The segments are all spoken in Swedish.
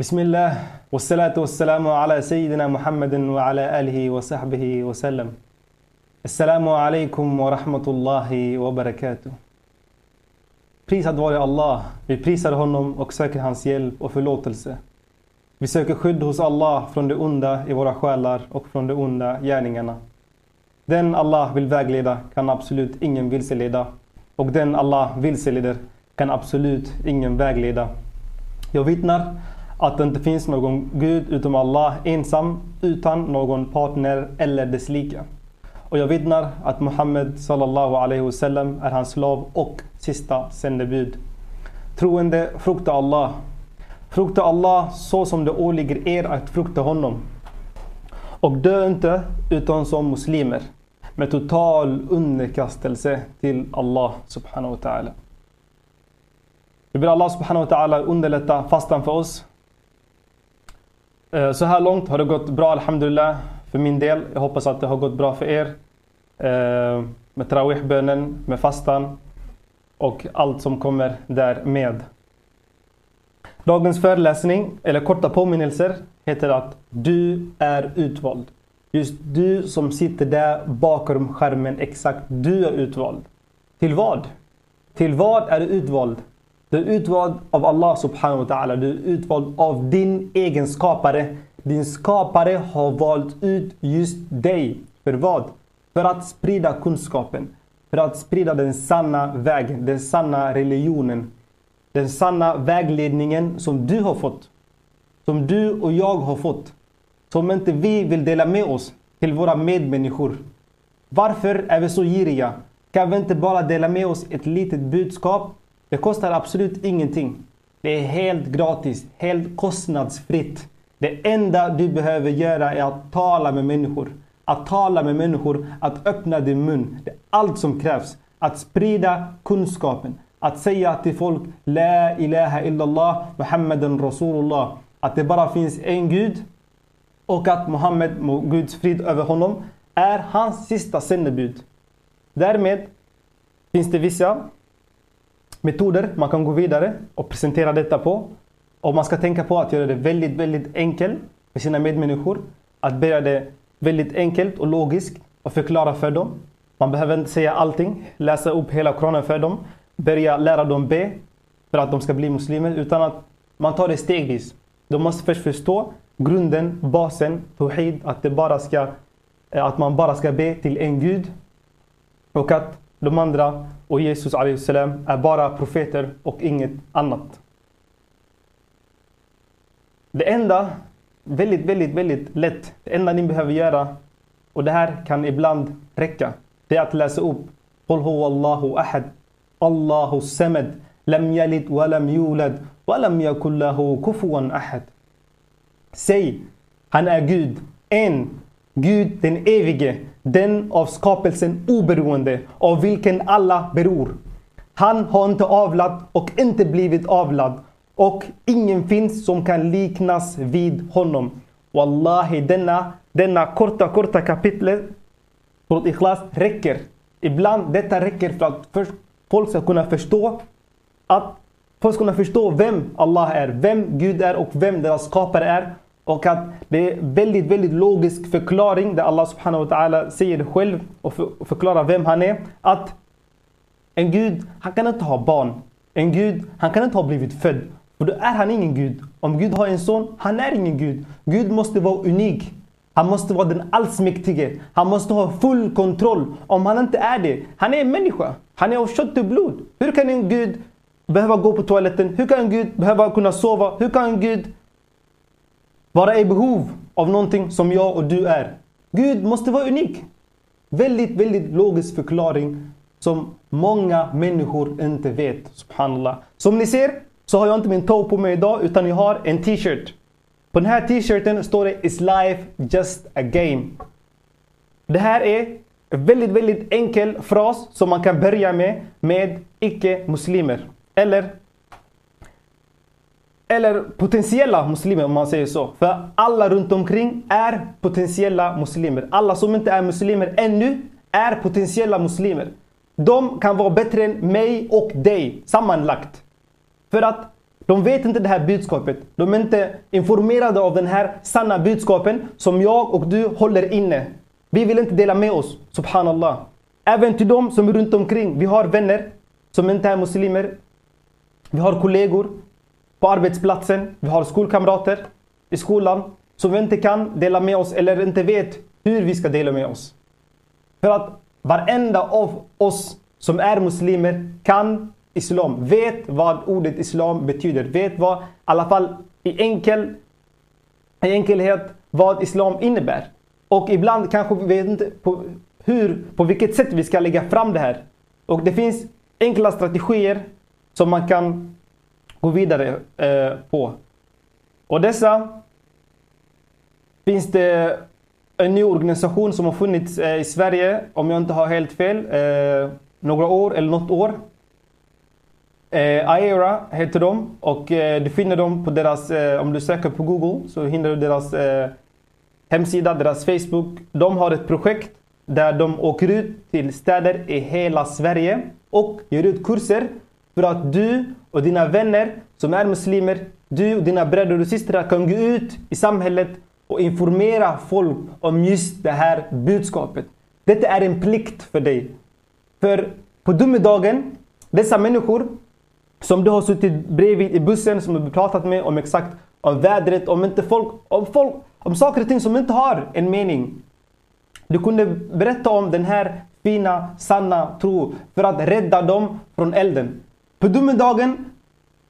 بسم الله والصلاة والسلام على سيدنا محمد وعلى آله وصحبه وسلم السلام عليكم ورحمة الله وبركاته Prisad vare Allah. Vi prisar honom och söker hans hjälp och förlåtelse. Vi söker skydd hos Allah från det onda i våra själar och från de onda gärningarna. Den Allah vill vägleda kan absolut ingen vilseleda. Och den Allah vilseleder kan absolut ingen vägleda. Jag vittnar att det inte finns någon Gud utom Allah ensam utan någon partner eller dess lika. Och jag vittnar att Muhammed sallallahu alaihi wasallam är hans slav och sista sändebud. Troende, frukta Allah. Frukta Allah så som det åligger er att frukta honom. Och dö inte utan som muslimer. Med total underkastelse till Allah subhanahu wa ta'ala. Vi ber Allah subhanahu wa ta'ala underlätta fastan för oss. Eh, så här långt har det gått bra alhamdulillah för min del. Jag hoppas att det har gått bra för er. Eh, med Trawihbönen, med fastan och allt som kommer därmed. Dagens föreläsning, eller korta påminnelser, heter att du är utvald. Just du som sitter där bakom skärmen, exakt du är utvald. Till vad? Till vad är du utvald? Du är utvald av Allah subhanahu wa ta'ala. Du är utvald av din egen skapare. Din skapare har valt ut just dig. För vad? För att sprida kunskapen. För att sprida den sanna vägen, den sanna religionen. Den sanna vägledningen som du har fått. Som du och jag har fått. Som inte vi vill dela med oss till våra medmänniskor. Varför är vi så giriga? Kan vi inte bara dela med oss ett litet budskap? Det kostar absolut ingenting. Det är helt gratis, helt kostnadsfritt. Det enda du behöver göra är att tala med människor. Att tala med människor, att öppna din mun. Det är allt som krävs. Att sprida kunskapen. Att säga till folk La ilaha illallah Muhammeden Rasulullah. Att det bara finns en Gud. Och att Muhammed, Guds frid över honom, är hans sista sändebud. Därmed finns det vissa metoder man kan gå vidare och presentera detta på. Och man ska tänka på att göra det väldigt, väldigt enkelt för sina medmänniskor. Att börja det väldigt enkelt och logiskt och förklara för dem. Man behöver inte säga allting, läsa upp hela Koranen för dem, börja lära dem be för att de ska bli muslimer. Utan att man tar det stegvis. De måste först förstå grunden, basen, Tawhid, att, det bara ska, eh, att man bara ska be till en Gud. Och att de andra och Jesus salam är bara profeter och inget annat. Det enda, väldigt, väldigt, väldigt lätt, det enda ni behöver göra, och det här kan ibland räcka, det är att läsa upp Qul Allahu ahad, Allahu samad, lam yalid wa lam yulad, wa lam yakul lahu kufuwan ahad. Säg, han är Gud, en, Gud den evige, den av skapelsen oberoende, av vilken alla beror. Han har inte avlat och inte blivit avlad. Och ingen finns som kan liknas vid honom. Wallahi, denna, denna korta, korta kapitlet från Ikhlas räcker. Ibland detta räcker för att folk ska kunna förstå att folk ska kunna förstå vem Allah är, vem Gud är och vem deras skapare är. Och att det är väldigt, väldigt logisk förklaring där Allah subhanahu wa ta'ala säger själv och förklarar vem han är. Att en Gud, han kan inte ha barn. En Gud, han kan inte ha blivit född. För då är han ingen Gud. Om Gud har en son, han är ingen Gud. Gud måste vara unik. Han måste vara den allsmäktige. Han måste ha full kontroll. Om han inte är det, han är en människa. Han är av kött och blod. Hur kan en Gud behöva gå på toaletten? Hur kan en Gud behöva kunna sova? Hur kan en Gud vara i behov av någonting som jag och du är? Gud måste vara unik. Väldigt, väldigt logisk förklaring som många människor inte vet. Subhanallah. Som ni ser så har jag inte min tå på mig idag utan jag har en t-shirt. På den här t-shirten står det Is life just a game? Det här är en väldigt, väldigt enkel fras som man kan börja med med icke-muslimer. Eller eller potentiella muslimer om man säger så. För alla runt omkring är potentiella muslimer. Alla som inte är muslimer ännu är potentiella muslimer. De kan vara bättre än mig och dig sammanlagt. För att De vet inte det här budskapet. De är inte informerade av den här sanna budskapen som jag och du håller inne. Vi vill inte dela med oss, subhanallah. Även till de som är runt omkring. Vi har vänner som inte är muslimer. Vi har kollegor på arbetsplatsen. Vi har skolkamrater i skolan som vi inte kan dela med oss eller inte vet hur vi ska dela med oss. För att varenda av oss som är muslimer kan islam, vet vad ordet islam betyder, vet vad, i alla fall i, enkel, i enkelhet, vad islam innebär. Och ibland kanske vi vet inte på, hur, på vilket sätt vi ska lägga fram det här. Och det finns enkla strategier som man kan gå vidare eh, på. Och dessa finns det en ny organisation som har funnits eh, i Sverige, om jag inte har helt fel, eh, några år eller något år. Eh, Aera heter de och eh, du finner dem på deras, eh, om du söker på Google så hinner du deras eh, hemsida, deras Facebook. De har ett projekt där de åker ut till städer i hela Sverige och ger ut kurser för att du och dina vänner som är muslimer, du och dina bröder och systrar kan gå ut i samhället och informera folk om just det här budskapet. Detta är en plikt för dig. För på domedagen, dessa människor som du har suttit bredvid i bussen, som du pratat med om exakt om vädret, om inte folk, om folk, om saker och ting som inte har en mening. Du kunde berätta om den här fina, sanna tro för att rädda dem från elden. På domedagen,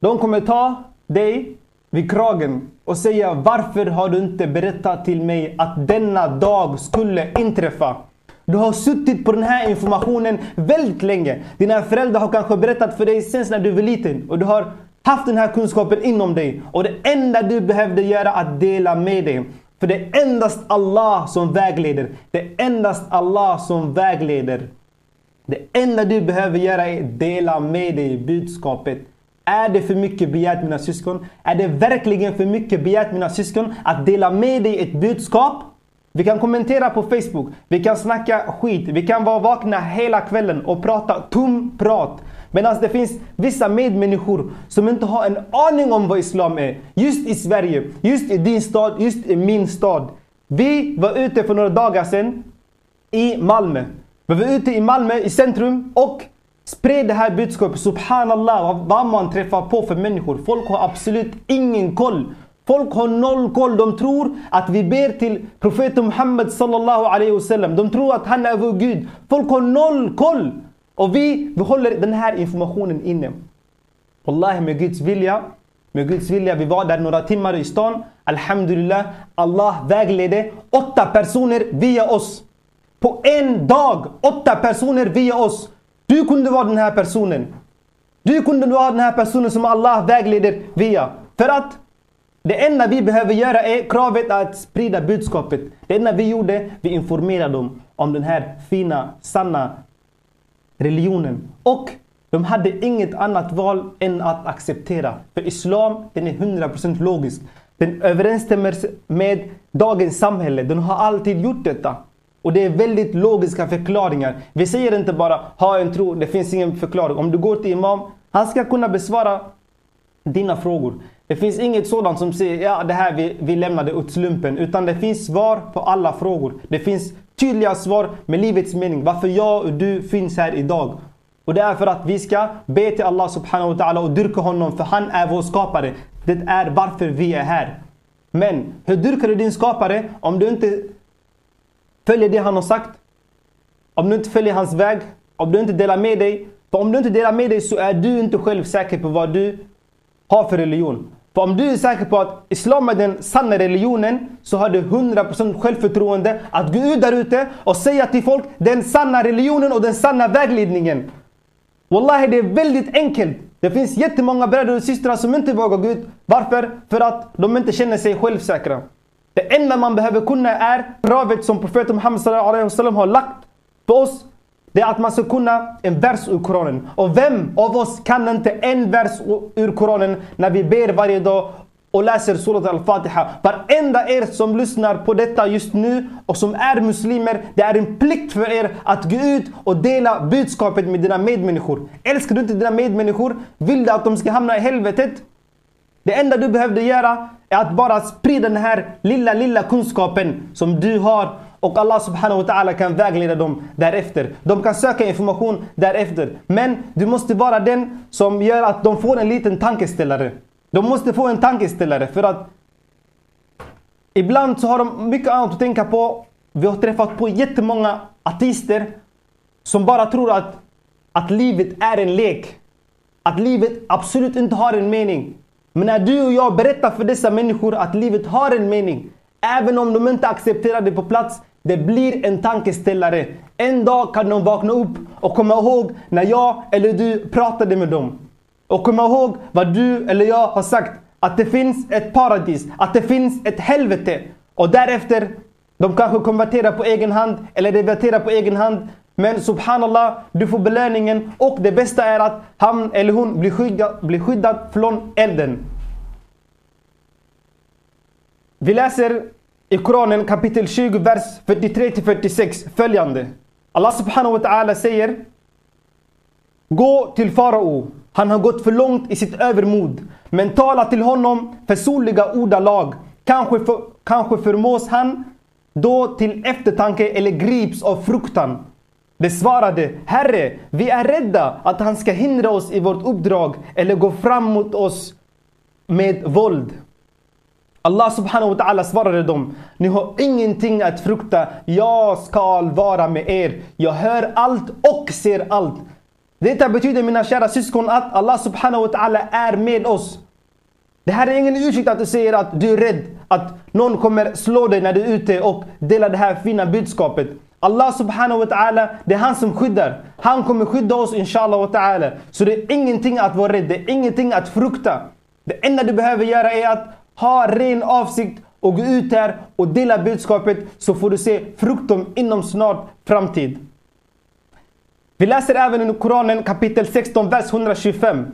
de kommer ta dig vid kragen och säga varför har du inte berättat till mig att denna dag skulle inträffa? Du har suttit på den här informationen väldigt länge. Dina föräldrar har kanske berättat för dig sen när du var liten och du har haft den här kunskapen inom dig. Och det enda du behövde göra är att dela med dig. För det är endast Allah som vägleder. Det är endast Allah som vägleder. Det enda du behöver göra är att dela med dig budskapet. Är det för mycket begärt mina syskon? Är det verkligen för mycket begärt mina syskon att dela med dig ett budskap? Vi kan kommentera på Facebook, vi kan snacka skit, vi kan vara vakna hela kvällen och prata tom prat. Medan det finns vissa medmänniskor som inte har en aning om vad Islam är. Just i Sverige, just i din stad, just i min stad. Vi var ute för några dagar sedan i Malmö. Vi var ute i Malmö i centrum och spred det här budskapet. Subhanallah, vad man träffar på för människor. Folk har absolut ingen koll Folk har noll koll. De tror att vi ber till profeten Muhammed sallallahu alaihi wasallam. De tror att han är vår Gud. Folk har noll koll. Och vi, vi håller den här informationen inne. Wallahi med Guds vilja. Med Guds vilja, vi var där några timmar i stan. Alhamdulillah, Allah vägledde åtta personer via oss. På en dag, åtta personer via oss. Du kunde vara den här personen. Du kunde vara den här personen som Allah vägleder via. För att det enda vi behöver göra är kravet att sprida budskapet. Det enda vi gjorde, vi informerade dem om den här fina, sanna religionen. Och de hade inget annat val än att acceptera. För Islam, den är 100% logisk. Den överensstämmer med dagens samhälle. Den har alltid gjort detta. Och det är väldigt logiska förklaringar. Vi säger inte bara ha en tro, det finns ingen förklaring. Om du går till Imam, han ska kunna besvara dina frågor. Det finns inget sådant som säger ja det här vi, vi lämnade åt slumpen. Utan det finns svar på alla frågor. Det finns tydliga svar med livets mening. Varför jag och du finns här idag. Och det är för att vi ska be till Allah subhanahu wa ta'ala och dyrka honom. För han är vår skapare. Det är varför vi är här. Men hur dyrkar du din skapare om du inte följer det han har sagt? Om du inte följer hans väg? Om du inte delar med dig? För om du inte delar med dig så är du inte själv säker på vad du har för religion. För om du är säker på att Islam är den sanna religionen så har du 100% självförtroende att gå ut där ute och säga till folk den sanna religionen och den sanna vägledningen. Wallahi det är väldigt enkelt. Det finns jättemånga bröder och systrar som inte vågar gå ut. Varför? För att de inte känner sig självsäkra. Det enda man behöver kunna är kravet som profeten Muhammed har lagt på oss det är att man ska kunna en vers ur Koranen. Och vem av oss kan inte en vers ur Koranen när vi ber varje dag och läser Surat al-Fatiha. Varenda er som lyssnar på detta just nu och som är muslimer, det är en plikt för er att gå ut och dela budskapet med dina medmänniskor. Älskar du inte dina medmänniskor? Vill du att de ska hamna i helvetet? Det enda du behövde göra är att bara sprida den här lilla, lilla kunskapen som du har och Allah subhanahu wa ta'ala kan vägleda dem därefter. De kan söka information därefter. Men du måste vara den som gör att de får en liten tankeställare. De måste få en tankeställare för att ibland så har de mycket annat att tänka på. Vi har träffat på jättemånga artister som bara tror att, att livet är en lek. Att livet absolut inte har en mening. Men när du och jag berättar för dessa människor att livet har en mening, även om de inte accepterar det på plats, det blir en tankeställare. En dag kan de vakna upp och komma ihåg när jag eller du pratade med dem. Och komma ihåg vad du eller jag har sagt. Att det finns ett paradis, att det finns ett helvete. Och därefter, de kanske konverterar på egen hand eller reverterar på egen hand. Men subhanallah, du får belöningen och det bästa är att han eller hon blir skyddad, blir skyddad från elden. Vi läser i Koranen kapitel 20, vers 43-46 följande. Allah subhanahu wa ta'ala säger Gå till farao. Han har gått för långt i sitt övermod. Men tala till honom försonliga ordalag. Kanske, för, kanske förmås han då till eftertanke eller grips av fruktan. De svarade, Herre, vi är rädda att han ska hindra oss i vårt uppdrag eller gå fram mot oss med våld. Allah subhanahu wa ta'ala svarade dem, ni har ingenting att frukta, jag ska vara med er. Jag hör allt och ser allt. Detta betyder mina kära syskon att Allah subhanahu wa ta'ala är med oss. Det här är ingen ursäkt att du säger att du är rädd att någon kommer slå dig när du är ute och delar det här fina budskapet. Allah subhanahu wa ta'ala, det är han som skyddar. Han kommer skydda oss inshallah wa ta'ala. Så det är ingenting att vara rädd, det är ingenting att frukta. Det enda du behöver göra är att ha ren avsikt och gå ut här och dela budskapet så får du se frukten inom snart framtid. Vi läser även i Koranen kapitel 16, vers 125.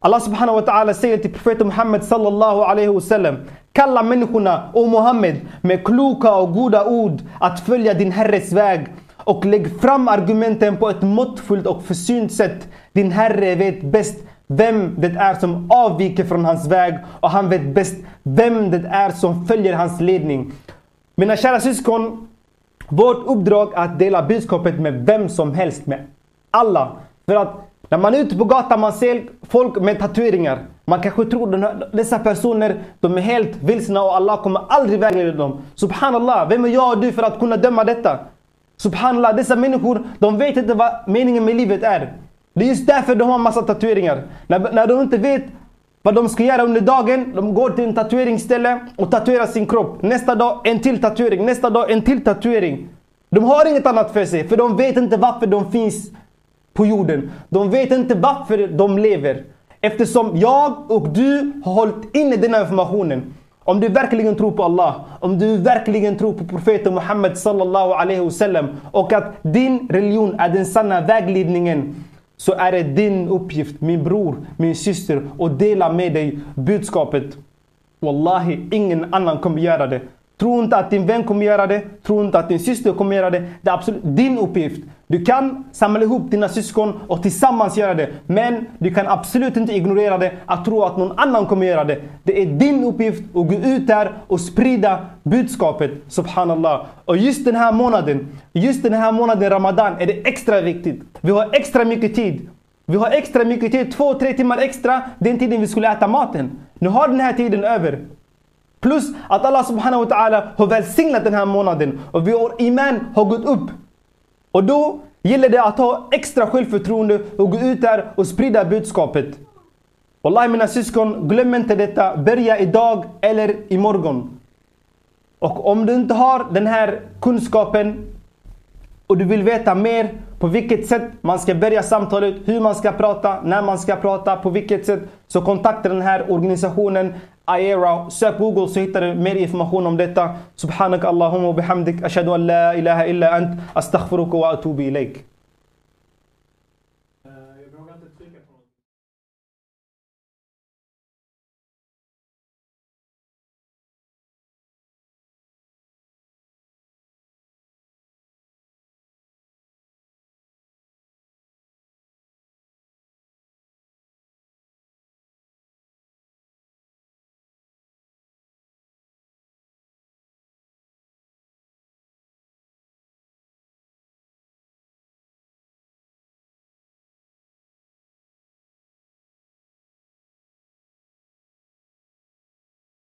Allah subhanahu wa ta'ala säger till profeten Muhammed sallallahu alaihi wasallam. Kalla människorna, o Muhammed, med kloka och goda ord att följa din Herres väg. Och lägg fram argumenten på ett måttfullt och försynt sätt. Din Herre vet bäst vem det är som avviker från hans väg och han vet bäst vem det är som följer hans ledning. Mina kära syskon, vårt uppdrag är att dela budskapet med vem som helst, med alla. För att när man är ute på gatan man ser folk med tatueringar. Man kanske tror att dessa personer de är helt vilsna och Allah kommer aldrig vägleda dem. Subhanallah, vem är jag och du för att kunna döma detta? Subhanallah, dessa människor de vet inte vad meningen med livet är. Det är just därför de har massa tatueringar. När, när de inte vet vad de ska göra under dagen, de går till en tatueringsställe och tatuerar sin kropp. Nästa dag en till tatuering, nästa dag en till tatuering. De har inget annat för sig, för de vet inte varför de finns på jorden. De vet inte varför de lever. Eftersom jag och du har hållit inne denna informationen. Om du verkligen tror på Allah, om du verkligen tror på profeten Muhammed sallallahu alaihi wasallam och att din religion är den sanna vägledningen så är det din uppgift, min bror, min syster, att dela med dig budskapet. Wallahi, ingen annan kommer göra det. Tro inte att din vän kommer göra det. Tro inte att din syster kommer göra det. Det är absolut din uppgift. Du kan samla ihop dina syskon och tillsammans göra det. Men du kan absolut inte ignorera det, att tro att någon annan kommer göra det. Det är din uppgift att gå ut där och sprida budskapet. Subhanallah. Och just den här månaden, just den här månaden Ramadan är det extra viktigt. Vi har extra mycket tid. Vi har extra mycket tid, två, tre timmar extra den tiden vi skulle äta maten. Nu har den här tiden över. Plus att Allah subhanahu wa ta'ala har välsignat den här månaden och vår iman har gått upp. Och då gäller det att ha extra självförtroende och gå ut där och sprida budskapet. Wallahi mina syskon, glöm inte detta. Börja idag eller imorgon. Och om du inte har den här kunskapen och du vill veta mer på vilket sätt man ska börja samtalet, hur man ska prata, när man ska prata, på vilket sätt. Så kontakta den här organisationen Aera. Sök Google så hittar du mer information om detta. Subhanak Allahumma bihamdik. Ashadu an la ilaha illa ant. Astaghfiruka wa atubu ilaik.